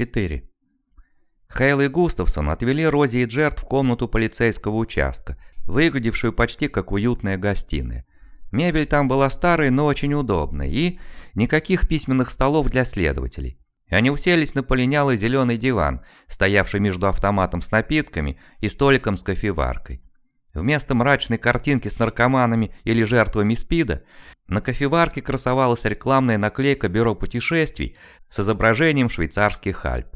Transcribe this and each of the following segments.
4. Хейл и Густавсон отвели Рози и Джерт в комнату полицейского участка, выглядевшую почти как уютная гостиная. Мебель там была старой, но очень удобной, и никаких письменных столов для следователей. Они уселись на полинялый зеленый диван, стоявший между автоматом с напитками и столиком с кофеваркой. Вместо мрачной картинки с наркоманами или жертвами СПИДа, на кофеварке красовалась рекламная наклейка Бюро путешествий с изображением швейцарских Альп.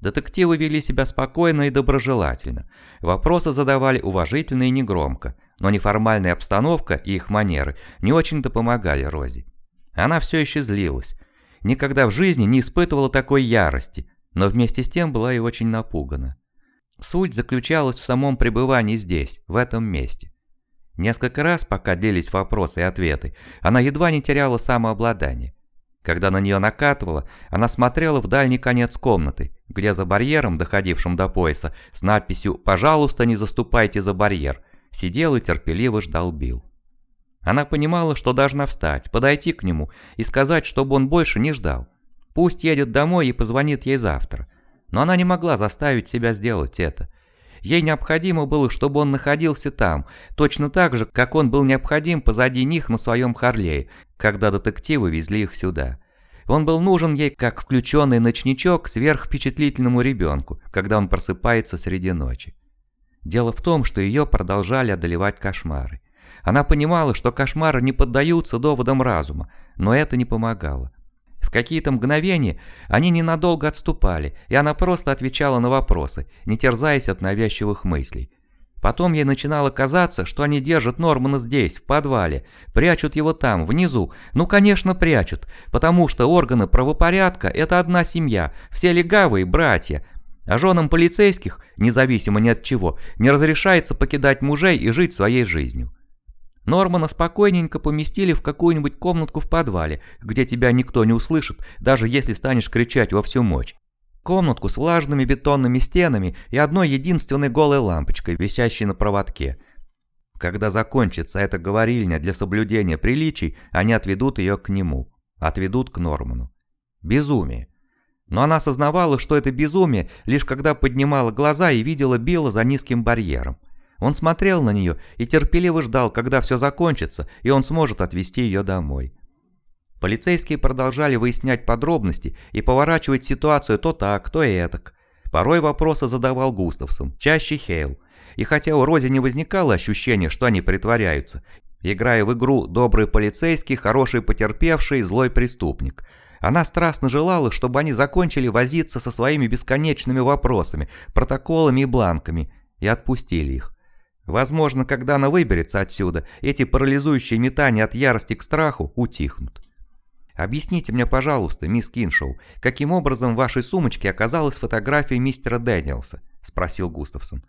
Детективы вели себя спокойно и доброжелательно. Вопросы задавали уважительно и негромко, но неформальная обстановка и их манеры не очень-то помогали Розе. Она все еще злилась. Никогда в жизни не испытывала такой ярости, но вместе с тем была и очень напугана. Суть заключалась в самом пребывании здесь, в этом месте. Несколько раз, пока длились вопросы и ответы, она едва не теряла самообладание. Когда на нее накатывало, она смотрела в дальний конец комнаты, где за барьером, доходившим до пояса, с надписью «Пожалуйста, не заступайте за барьер», сидел и терпеливо ждал Билл. Она понимала, что должна встать, подойти к нему и сказать, чтобы он больше не ждал. Пусть едет домой и позвонит ей завтра. Но она не могла заставить себя сделать это. Ей необходимо было, чтобы он находился там, точно так же, как он был необходим позади них на своем Харлее, когда детективы везли их сюда. Он был нужен ей как включенный ночничок сверхвпечатлительному ребенку, когда он просыпается среди ночи. Дело в том, что ее продолжали одолевать кошмары. Она понимала, что кошмары не поддаются доводам разума, но это не помогало. Какие-то мгновения они ненадолго отступали, и она просто отвечала на вопросы, не терзаясь от навязчивых мыслей. Потом ей начинало казаться, что они держат Нормана здесь, в подвале, прячут его там, внизу. Ну, конечно, прячут, потому что органы правопорядка – это одна семья, все легавые братья. А женам полицейских, независимо ни от чего, не разрешается покидать мужей и жить своей жизнью. Нормана спокойненько поместили в какую-нибудь комнатку в подвале, где тебя никто не услышит, даже если станешь кричать во всю мощь. Комнатку с влажными бетонными стенами и одной единственной голой лампочкой, висящей на проводке. Когда закончится эта говорильня для соблюдения приличий, они отведут ее к нему. Отведут к Норману. Безумие. Но она осознавала, что это безумие, лишь когда поднимала глаза и видела Билла за низким барьером. Он смотрел на нее и терпеливо ждал, когда все закончится, и он сможет отвезти ее домой. Полицейские продолжали выяснять подробности и поворачивать ситуацию то так, то этак. Порой вопросы задавал Густавсон, чаще Хейл. И хотя у Рози не возникало ощущения, что они притворяются, играя в игру «добрый полицейский, хороший потерпевший, злой преступник», она страстно желала, чтобы они закончили возиться со своими бесконечными вопросами, протоколами и бланками, и отпустили их. Возможно, когда она выберется отсюда, эти парализующие метания от ярости к страху утихнут. «Объясните мне, пожалуйста, мисс Киншоу, каким образом в вашей сумочке оказалась фотография мистера Дэниелса?» – спросил Густавсон.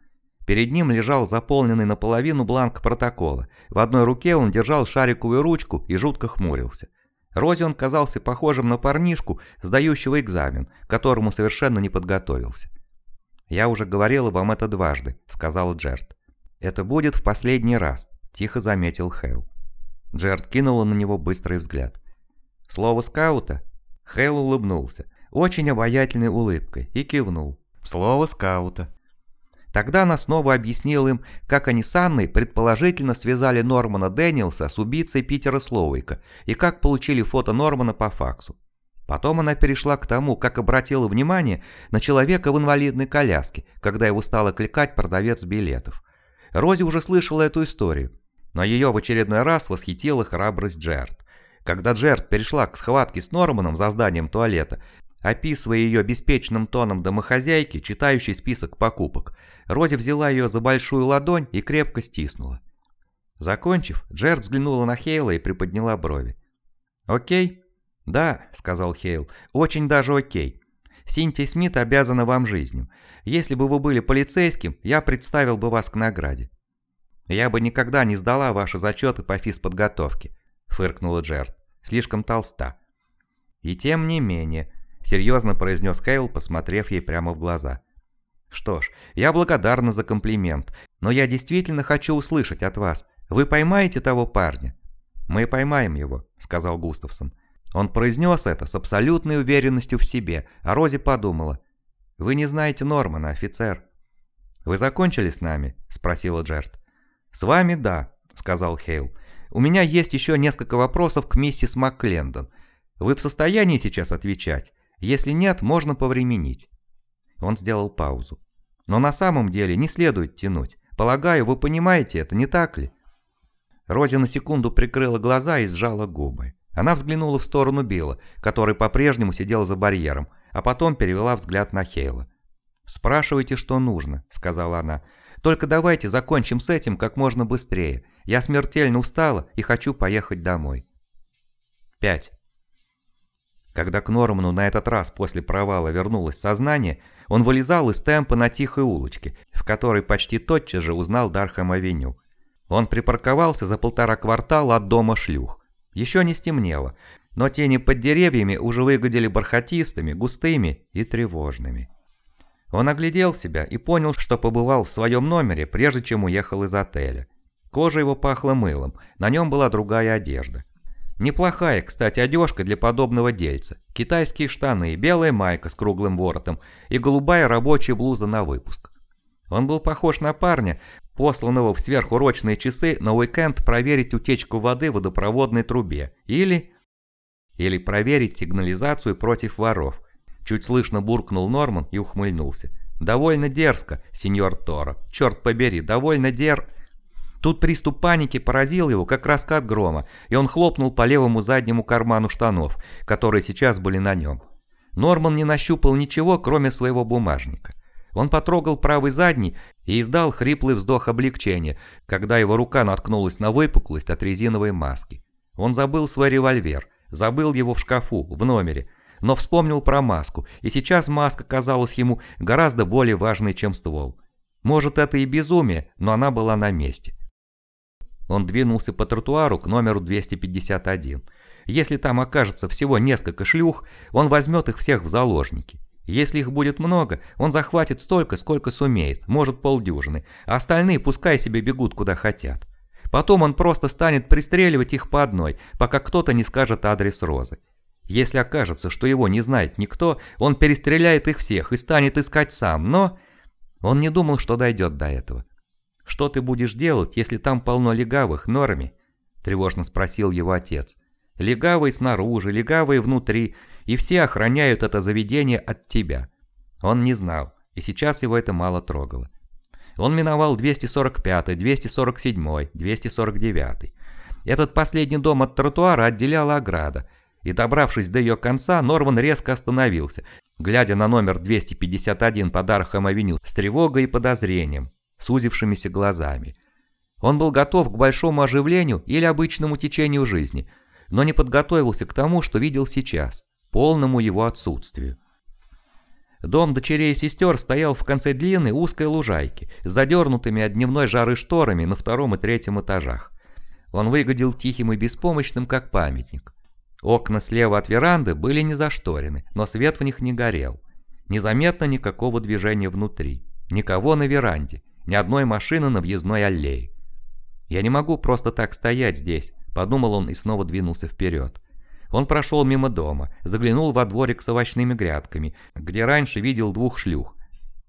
Перед ним лежал заполненный наполовину бланк протокола. В одной руке он держал шариковую ручку и жутко хмурился. Розе он казался похожим на парнишку, сдающего экзамен, к которому совершенно не подготовился. «Я уже говорила вам это дважды», – сказала Джерт. «Это будет в последний раз», – тихо заметил Хейл. Джерд кинула на него быстрый взгляд. «Слово скаута?» Хейл улыбнулся, очень обаятельной улыбкой, и кивнул. «Слово скаута». Тогда она снова объяснила им, как они с Анной предположительно связали Нормана Дэниелса с убийцей Питера Слоуика и как получили фото Нормана по факсу. Потом она перешла к тому, как обратила внимание на человека в инвалидной коляске, когда его стала кликать продавец билетов. Рози уже слышала эту историю, но ее в очередной раз восхитила храбрость Джерт. Когда Джерт перешла к схватке с Норманом за зданием туалета, описывая ее беспечным тоном домохозяйки, читающей список покупок, Рози взяла ее за большую ладонь и крепко стиснула. Закончив, Джерт взглянула на Хейла и приподняла брови. «Окей?» «Да», — сказал Хейл, — «очень даже окей. Синтия Смит обязана вам жизнью. Если бы вы были полицейским, я представил бы вас к награде». «Я бы никогда не сдала ваши зачеты по физподготовке», – фыркнула Джерт. «Слишком толста». «И тем не менее», – серьезно произнес Хейл, посмотрев ей прямо в глаза. «Что ж, я благодарна за комплимент, но я действительно хочу услышать от вас. Вы поймаете того парня?» «Мы поймаем его», – сказал Густавсон. Он произнес это с абсолютной уверенностью в себе, а Рози подумала, Вы не знаете Нормана, офицер». «Вы закончили с нами?» – спросила Джерт. «С вами да», – сказал Хейл. «У меня есть еще несколько вопросов к миссис МакКлендон. Вы в состоянии сейчас отвечать? Если нет, можно повременить». Он сделал паузу. «Но на самом деле не следует тянуть. Полагаю, вы понимаете это, не так ли?» Рози на секунду прикрыла глаза и сжала губы. Она взглянула в сторону Билла, который по-прежнему сидел за барьером, а потом перевела взгляд на Хейла. «Спрашивайте, что нужно», — сказала она. «Только давайте закончим с этим как можно быстрее. Я смертельно устала и хочу поехать домой». 5. Когда к Норману на этот раз после провала вернулось сознание, он вылезал из темпа на тихой улочке, в которой почти тотчас же узнал Дархэм-авеню. Он припарковался за полтора квартала от дома шлюх. Еще не стемнело, но тени под деревьями уже выглядели бархатистыми, густыми и тревожными. Он оглядел себя и понял, что побывал в своем номере, прежде чем уехал из отеля. Кожа его пахла мылом, на нем была другая одежда. Неплохая, кстати, одежка для подобного дельца. Китайские штаны, белая майка с круглым воротом и голубая рабочая блуза на выпуск. Он был похож на парня, посланного в сверхурочные часы на уикенд проверить утечку воды в водопроводной трубе или... Или проверить сигнализацию против воров. Чуть слышно буркнул Норман и ухмыльнулся. «Довольно дерзко, сеньор Торо. Черт побери, довольно дер...» Тут приступ паники поразил его, как раскат грома, и он хлопнул по левому заднему карману штанов, которые сейчас были на нем. Норман не нащупал ничего, кроме своего бумажника. Он потрогал правый задний и издал хриплый вздох облегчения, когда его рука наткнулась на выпуклость от резиновой маски. Он забыл свой револьвер, забыл его в шкафу, в номере, но вспомнил про маску, и сейчас маска казалась ему гораздо более важной, чем ствол. Может, это и безумие, но она была на месте. Он двинулся по тротуару к номеру 251. Если там окажется всего несколько шлюх, он возьмет их всех в заложники. Если их будет много, он захватит столько, сколько сумеет, может полдюжины, а остальные пускай себе бегут куда хотят. Потом он просто станет пристреливать их по одной, пока кто-то не скажет адрес Розы. Если окажется, что его не знает никто, он перестреляет их всех и станет искать сам, но... Он не думал, что дойдет до этого. «Что ты будешь делать, если там полно легавых, Норми?» – тревожно спросил его отец. «Легавые снаружи, легавые внутри, и все охраняют это заведение от тебя». Он не знал, и сейчас его это мало трогало. Он миновал 245, 247, 249. Этот последний дом от тротуара отделяла ограда, и добравшись до ее конца, Норман резко остановился, глядя на номер 251 по Дархам-авеню с тревогой и подозрением сузившимися глазами. Он был готов к большому оживлению или обычному течению жизни, но не подготовился к тому, что видел сейчас, полному его отсутствию. Дом дочерей и сестер стоял в конце длинной узкой лужайки, задернутыми от дневной жары шторами на втором и третьем этажах. Он выглядел тихим и беспомощным, как памятник. Окна слева от веранды были не зашторены, но свет в них не горел. Незаметно никакого движения внутри, никого на веранде, ни одной машины на въездной аллее. «Я не могу просто так стоять здесь», – подумал он и снова двинулся вперед. Он прошел мимо дома, заглянул во дворик с овощными грядками, где раньше видел двух шлюх.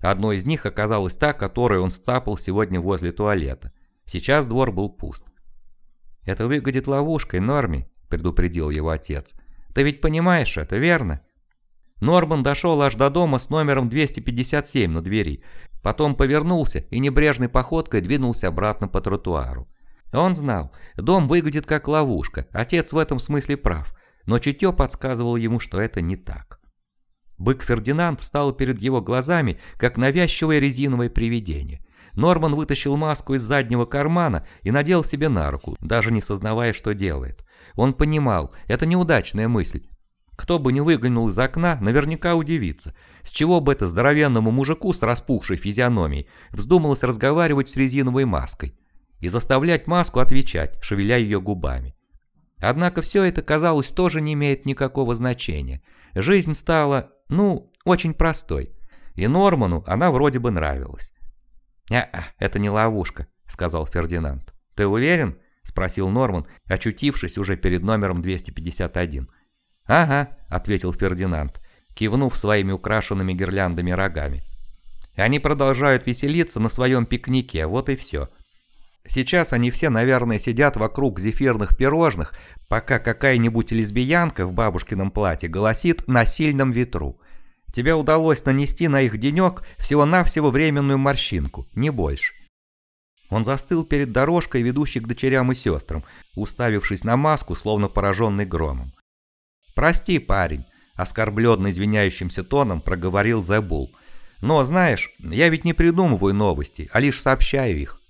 Одной из них оказалась та, которую он сцапал сегодня возле туалета. Сейчас двор был пуст. «Это выглядит ловушкой, Норми», – предупредил его отец. «Ты ведь понимаешь это, верно?» Норман дошел аж до дома с номером 257 на двери, Потом повернулся и небрежной походкой двинулся обратно по тротуару. Он знал, дом выглядит как ловушка, отец в этом смысле прав, но чутье подсказывало ему, что это не так. Бык Фердинанд встал перед его глазами, как навязчивое резиновое привидение. Норман вытащил маску из заднего кармана и надел себе на руку, даже не сознавая, что делает. Он понимал, это неудачная мысль, кто бы ни выглянул из окна, наверняка удивится, с чего бы это здоровенному мужику с распухшей физиономией вздумалось разговаривать с резиновой маской и заставлять маску отвечать, шевеля ее губами. Однако все это, казалось, тоже не имеет никакого значения. Жизнь стала, ну, очень простой. И Норману она вроде бы нравилась. «А, это не ловушка», — сказал Фердинанд. «Ты уверен?» — спросил Норман, очутившись уже перед номером 251. «Ага», — ответил Фердинанд. кивнув своими украшенными гирляндами рогами. Они продолжают веселиться на своем пикнике, вот и все. Сейчас они все, наверное, сидят вокруг зефирных пирожных, пока какая-нибудь лесбиянка в бабушкином платье голосит на сильном ветру. Тебе удалось нанести на их денек всего-навсего временную морщинку, не больше. Он застыл перед дорожкой, ведущей к дочерям и сестрам, уставившись на маску, словно пораженный громом. «Прости, парень», — оскорбленный извиняющимся тоном проговорил Зебул. «Но, знаешь, я ведь не придумываю новости, а лишь сообщаю их».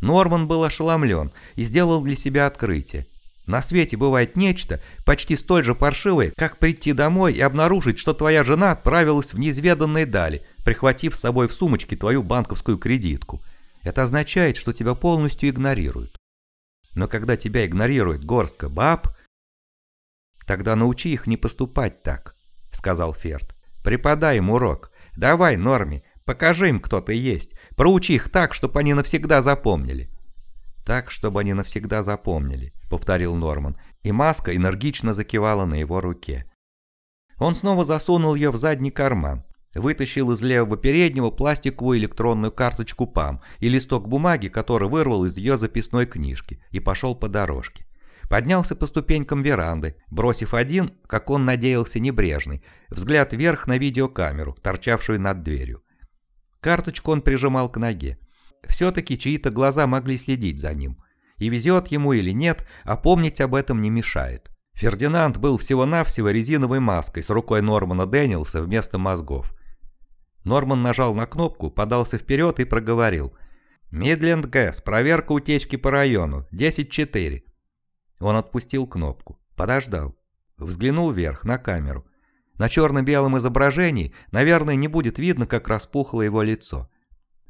Норман был ошеломлен и сделал для себя открытие. На свете бывает нечто, почти столь же паршивое, как прийти домой и обнаружить, что твоя жена отправилась в неизведанные дали, прихватив с собой в сумочке твою банковскую кредитку. Это означает, что тебя полностью игнорируют. Но когда тебя игнорирует горстка баб, тогда научи их не поступать так, сказал Ферд. Преподай им урок. Давай, Норми, покажи им, кто ты есть. Проучи их так, чтобы они навсегда запомнили. Так, чтобы они навсегда запомнили, повторил Норман, и маска энергично закивала на его руке. Он снова засунул ее в задний карман, Вытащил из левого переднего пластиковую электронную карточку ПАМ и листок бумаги, который вырвал из ее записной книжки, и пошел по дорожке. Поднялся по ступенькам веранды, бросив один, как он надеялся, небрежный, взгляд вверх на видеокамеру, торчавшую над дверью. Карточку он прижимал к ноге. Все-таки чьи-то глаза могли следить за ним. И везет ему или нет, а помнить об этом не мешает. Фердинанд был всего-навсего резиновой маской с рукой Нормана Дэниелса вместо мозгов. Норман нажал на кнопку, подался вперед и проговорил. «Мидленд Гэс, проверка утечки по району, 10-4». Он отпустил кнопку, подождал, взглянул вверх, на камеру. На черно-белом изображении, наверное, не будет видно, как распухло его лицо.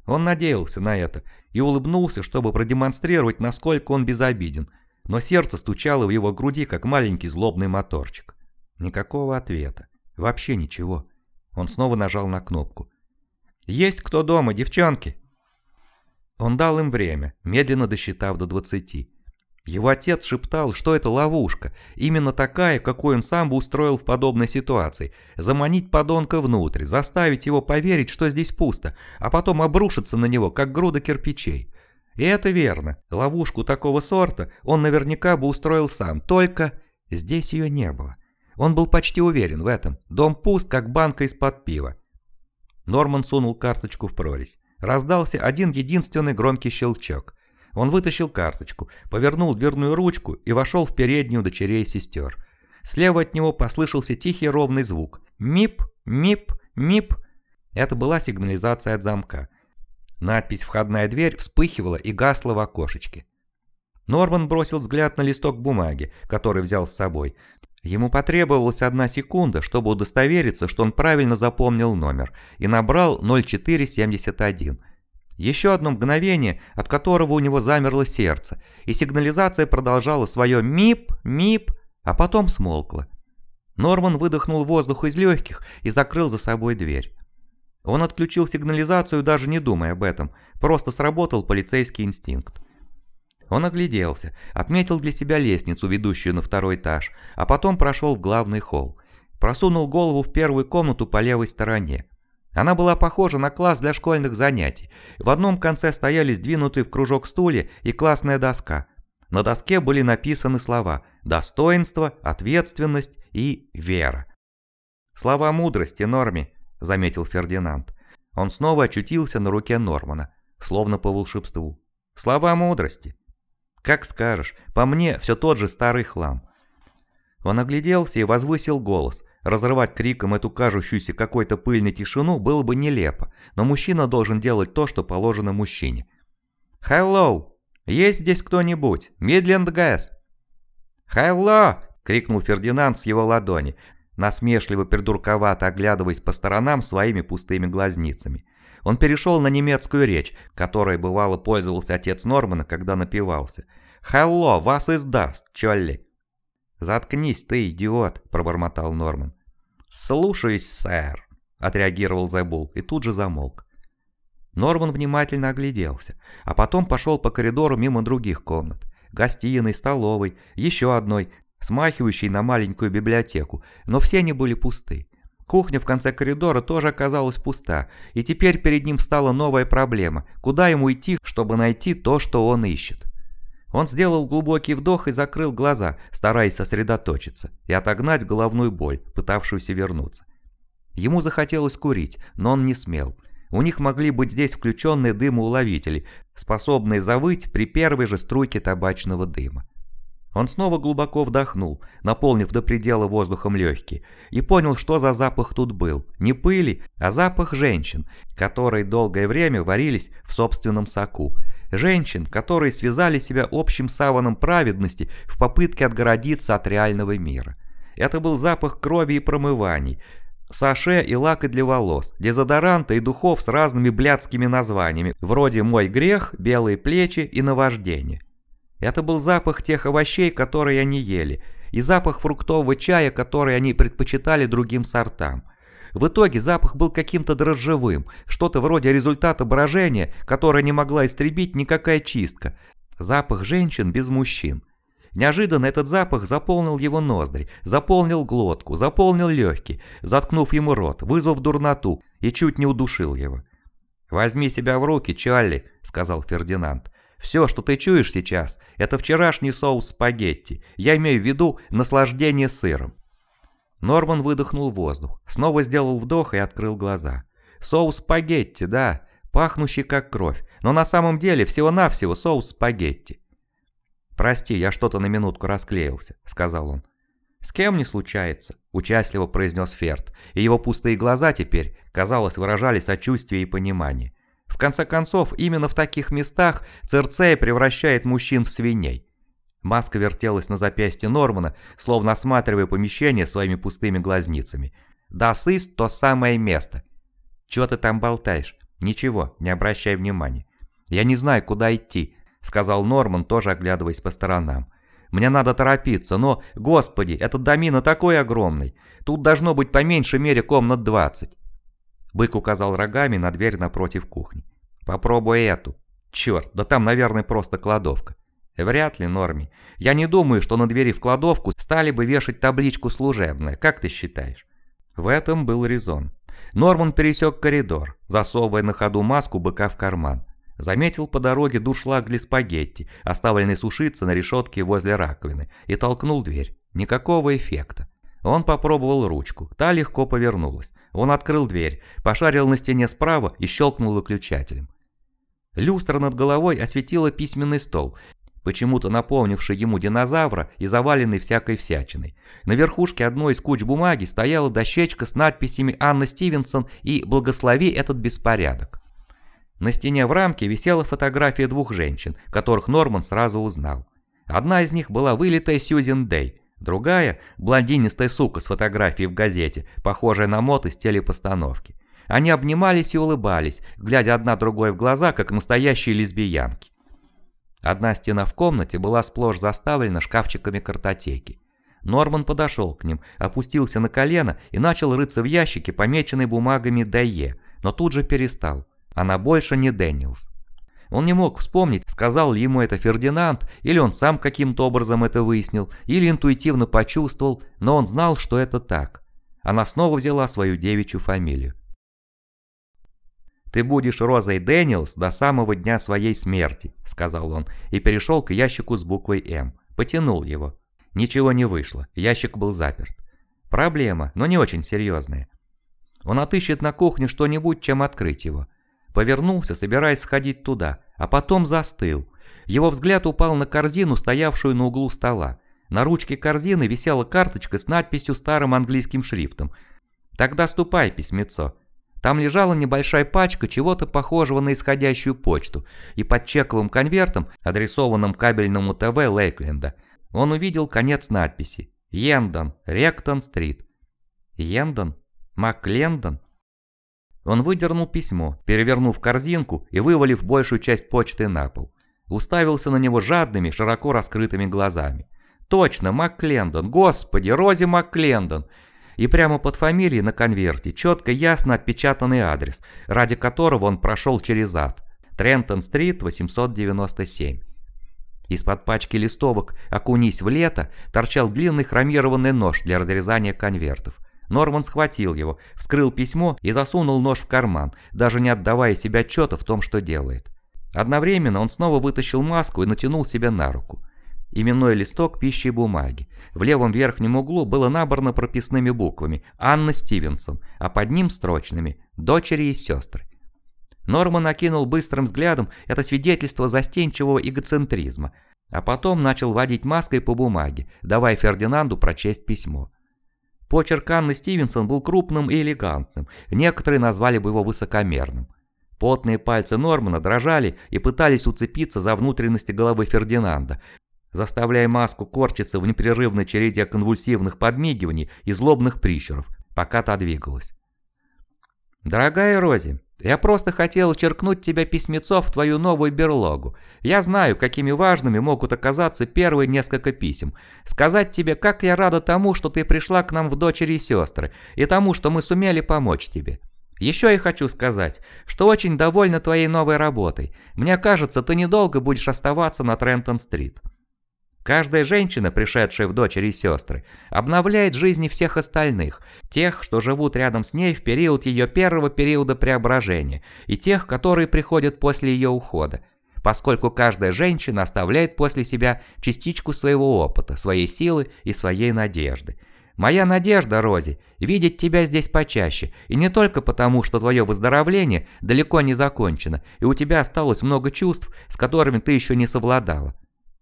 Он надеялся на это и улыбнулся, чтобы продемонстрировать, насколько он безобиден, но сердце стучало в его груди, как маленький злобный моторчик. Никакого ответа. Вообще ничего. Он снова нажал на кнопку. «Есть кто дома, девчонки?» Он дал им время, медленно досчитав до двадцати. Его отец шептал, что это ловушка, именно такая, какой он сам бы устроил в подобной ситуации. Заманить подонка внутрь, заставить его поверить, что здесь пусто, а потом обрушиться на него, как груда кирпичей. И это верно, ловушку такого сорта он наверняка бы устроил сам, только здесь ее не было. Он был почти уверен в этом. Дом пуст, как банка из-под пива. Норман сунул карточку в прорезь. Раздался один единственный громкий щелчок. Он вытащил карточку, повернул дверную ручку и вошел в переднюю дочерей сестер. Слева от него послышался тихий ровный звук. Мип, мип, мип. Это была сигнализация от замка. Надпись «Входная дверь» вспыхивала и гасла в окошечке. Норман бросил взгляд на листок бумаги, который взял с собой. Ему потребовалась одна секунда, чтобы удостовериться, что он правильно запомнил номер, и набрал 0471. Еще одно мгновение, от которого у него замерло сердце, и сигнализация продолжала свое «мип, мип», а потом смолкла. Норман выдохнул воздух из легких и закрыл за собой дверь. Он отключил сигнализацию, даже не думая об этом, просто сработал полицейский инстинкт. Он огляделся, отметил для себя лестницу, ведущую на второй этаж, а потом прошел в главный холл. Просунул голову в первую комнату по левой стороне. Она была похожа на класс для школьных занятий. В одном конце стояли сдвинутые в кружок стулья и классная доска. На доске были написаны слова «достоинство», «ответственность» и «вера». «Слова мудрости, Норми», — заметил Фердинанд. Он снова очутился на руке Нормана, словно по волшебству. «Слова мудрости». «Как скажешь, по мне все тот же старый хлам». Он огляделся и возвысил голос. Разрывать криком эту кажущуюся какой-то пыльной тишину было бы нелепо, но мужчина должен делать то, что положено мужчине. «Hello! Есть здесь кто-нибудь? Мидленд Гэс!» «Hello!» — крикнул Фердинанд с его ладони, насмешливо придурковато оглядываясь по сторонам своими пустыми глазницами. Он перешел на немецкую речь, которой бывало пользовался отец Нормана, когда напивался. «Хелло, вас издаст, Чолли!» «Заткнись ты, идиот!» – пробормотал Норман. «Слушаюсь, сэр!» – отреагировал Зайбул и тут же замолк. Норман внимательно огляделся, а потом пошел по коридору мимо других комнат. Гостиной, столовой, еще одной, смахивающей на маленькую библиотеку, но все они были пусты. Кухня в конце коридора тоже оказалась пуста, и теперь перед ним стала новая проблема – куда ему идти, чтобы найти то, что он ищет. Он сделал глубокий вдох и закрыл глаза, стараясь сосредоточиться и отогнать головную боль, пытавшуюся вернуться. Ему захотелось курить, но он не смел. У них могли быть здесь включенные дымоуловители, способные завыть при первой же струйке табачного дыма. Он снова глубоко вдохнул, наполнив до предела воздухом легкие, и понял, что за запах тут был. Не пыли, а запах женщин, которые долгое время варились в собственном соку. Женщин, которые связали себя общим саваном праведности в попытке отгородиться от реального мира. Это был запах крови и промываний, саше и лака для волос, дезодоранта и духов с разными блядскими названиями, вроде «Мой грех», «Белые плечи» и «Наваждение». Это был запах тех овощей, которые они ели, и запах фруктового чая, который они предпочитали другим сортам. В итоге запах был каким-то дрожжевым, что-то вроде результата брожения, которое не могла истребить никакая чистка. Запах женщин без мужчин. Неожиданно этот запах заполнил его ноздри, заполнил глотку, заполнил легкие, заткнув ему рот, вызвав дурноту и чуть не удушил его. «Возьми себя в руки, Чарли», — сказал Фердинанд. Все, что ты чуешь сейчас, это вчерашний соус спагетти. Я имею в виду наслаждение сыром. Норман выдохнул воздух, снова сделал вдох и открыл глаза. Соус спагетти, да, пахнущий как кровь, но на самом деле всего-навсего соус спагетти. «Прости, я что-то на минутку расклеился», — сказал он. «С кем не случается», — участливо произнес Ферд, и его пустые глаза теперь, казалось, выражали сочувствие и понимание. В конце концов, именно в таких местах Церцея превращает мужчин в свиней. Маска вертелась на запястье Нормана, словно осматривая помещение своими пустыми глазницами. «Да сыс то самое место». «Чё ты там болтаешь?» «Ничего, не обращай внимания». «Я не знаю, куда идти», — сказал Норман, тоже оглядываясь по сторонам. «Мне надо торопиться, но, господи, этот домина такой огромный. Тут должно быть по меньшей мере комнат двадцать». Бык указал рогами на дверь напротив кухни. «Попробуй эту». «Черт, да там, наверное, просто кладовка». «Вряд ли, Норми. Я не думаю, что на двери в кладовку стали бы вешать табличку «служебная». Как ты считаешь?» В этом был резон. Норман пересек коридор, засовывая на ходу маску быка в карман. Заметил по дороге душлаг для спагетти, оставленный сушиться на решетке возле раковины, и толкнул дверь. Никакого эффекта. Он попробовал ручку, та легко повернулась. Он открыл дверь, пошарил на стене справа и щелкнул выключателем. Люстра над головой осветила письменный стол, почему-то напомнивший ему динозавра и заваленный всякой всячиной. На верхушке одной из куч бумаги стояла дощечка с надписями «Анна Стивенсон» и «Благослови этот беспорядок». На стене в рамке висела фотография двух женщин, которых Норман сразу узнал. Одна из них была вылитая Сьюзен Дэй, Другая – блондинистая сука с фотографией в газете, похожая на мод из телепостановки. Они обнимались и улыбались, глядя одна другой в глаза, как настоящие лесбиянки. Одна стена в комнате была сплошь заставлена шкафчиками картотеки. Норман подошел к ним, опустился на колено и начал рыться в ящике, помеченной бумагами Дайе, но тут же перестал. Она больше не Дэниелс. Он не мог вспомнить, сказал ли ему это Фердинанд, или он сам каким-то образом это выяснил, или интуитивно почувствовал, но он знал, что это так. Она снова взяла свою девичью фамилию. «Ты будешь Розой Дэниелс до самого дня своей смерти», — сказал он, и перешел к ящику с буквой «М». Потянул его. Ничего не вышло, ящик был заперт. Проблема, но не очень серьезная. Он отыщет на кухне что-нибудь, чем открыть его. Повернулся, собираясь сходить туда, а потом застыл. Его взгляд упал на корзину, стоявшую на углу стола. На ручке корзины висела карточка с надписью старым английским шрифтом. «Тогда ступай, письмецо». Там лежала небольшая пачка чего-то похожего на исходящую почту, и под чековым конвертом, адресованным кабельному ТВ Лейкленда, он увидел конец надписи «Йендон, Ректон-стрит». «Йендон? Маклендон?» Он выдернул письмо, перевернув корзинку и вывалив большую часть почты на пол. Уставился на него жадными, широко раскрытыми глазами. «Точно, МакКлендон! Господи, Рози МакКлендон!» И прямо под фамилией на конверте четко ясно отпечатанный адрес, ради которого он прошел через ад. Трентон-стрит, 897. Из-под пачки листовок «Окунись в лето» торчал длинный хромированный нож для разрезания конвертов. Норман схватил его, вскрыл письмо и засунул нож в карман, даже не отдавая себе отчета в том, что делает. Одновременно он снова вытащил маску и натянул себе на руку. Именной листок пищи и бумаги. В левом верхнем углу было набрано прописными буквами «Анна Стивенсон», а под ним строчными «Дочери и сестры». Норман окинул быстрым взглядом это свидетельство застенчивого эгоцентризма, а потом начал водить маской по бумаге, давая Фердинанду прочесть письмо. Почерк Анны Стивенсон был крупным и элегантным, некоторые назвали бы его высокомерным. Потные пальцы Нормана дрожали и пытались уцепиться за внутренности головы Фердинанда, заставляя маску корчиться в непрерывной череде конвульсивных подмигиваний и злобных прищуров, пока та двигалась. «Дорогая Рози, я просто хотел черкнуть тебя письмецо в твою новую берлогу. Я знаю, какими важными могут оказаться первые несколько писем. Сказать тебе, как я рада тому, что ты пришла к нам в дочери и сестры, и тому, что мы сумели помочь тебе. Еще я хочу сказать, что очень довольна твоей новой работой. Мне кажется, ты недолго будешь оставаться на Трентон-стрит. Каждая женщина, пришедшая в дочери и сестры, обновляет жизни всех остальных, тех, что живут рядом с ней в период ее первого периода преображения, и тех, которые приходят после ее ухода, поскольку каждая женщина оставляет после себя частичку своего опыта, своей силы и своей надежды. Моя надежда, Рози, видеть тебя здесь почаще, и не только потому, что твое выздоровление далеко не закончено, и у тебя осталось много чувств, с которыми ты еще не совладала.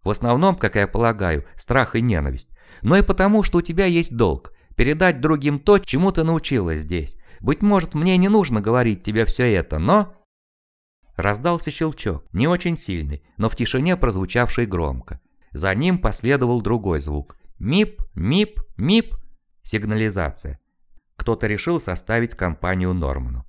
В основном, как я полагаю, страх и ненависть. Но и потому, что у тебя есть долг. Передать другим то, чему ты научилась здесь. Быть может, мне не нужно говорить тебе все это, но... Раздался щелчок, не очень сильный, но в тишине прозвучавший громко. За ним последовал другой звук. Мип, мип, мип. Сигнализация. Кто-то решил составить компанию Норману.